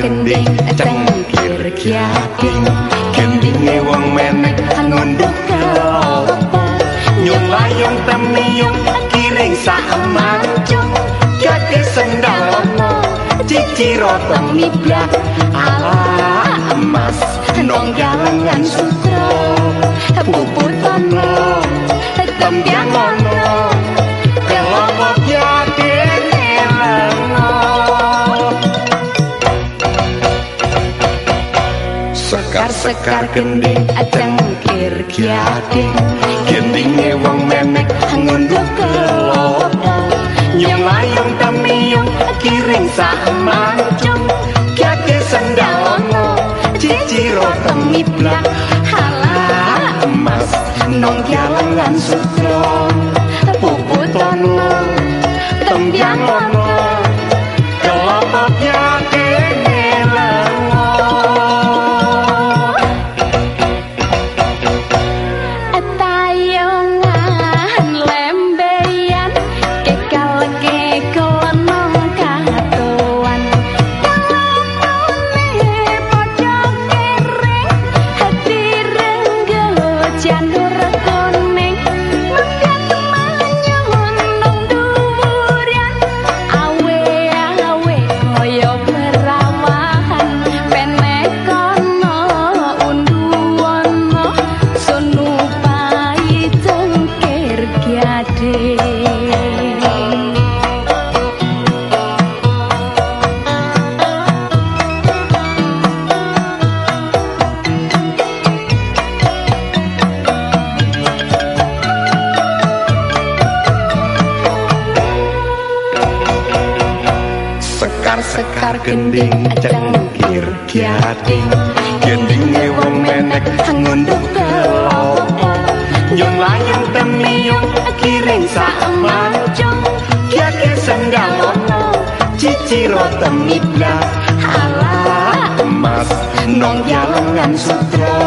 Gending cengkir kiating gendinge wong menek ngunduk kelopo nyung layung temiyung kiring sak mancung gati sendalono ciciro temiblak ala emas. Nong galengan sutro puputono tembiang ono sekar gending cengkir kiating gendinge wong memek ngunduk kelopo nyong layung tamiyung kiring sak mancung. Kiake sendalono ciciro temiblak hala emas nong kialengan sutro gending cengkir kiating. Gendinge wong menek ngunduk kelopo nyong layang temiyung kiring sak mancung. Kiake senggalono ciciro temibla ala emas nong jalengan sutro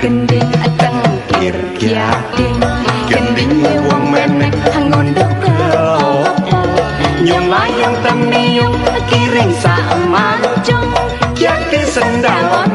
gending cengkir kiating gending wong menek ngunduk kelopo nyong layang temiyung kiring sak mancung kiake sendalono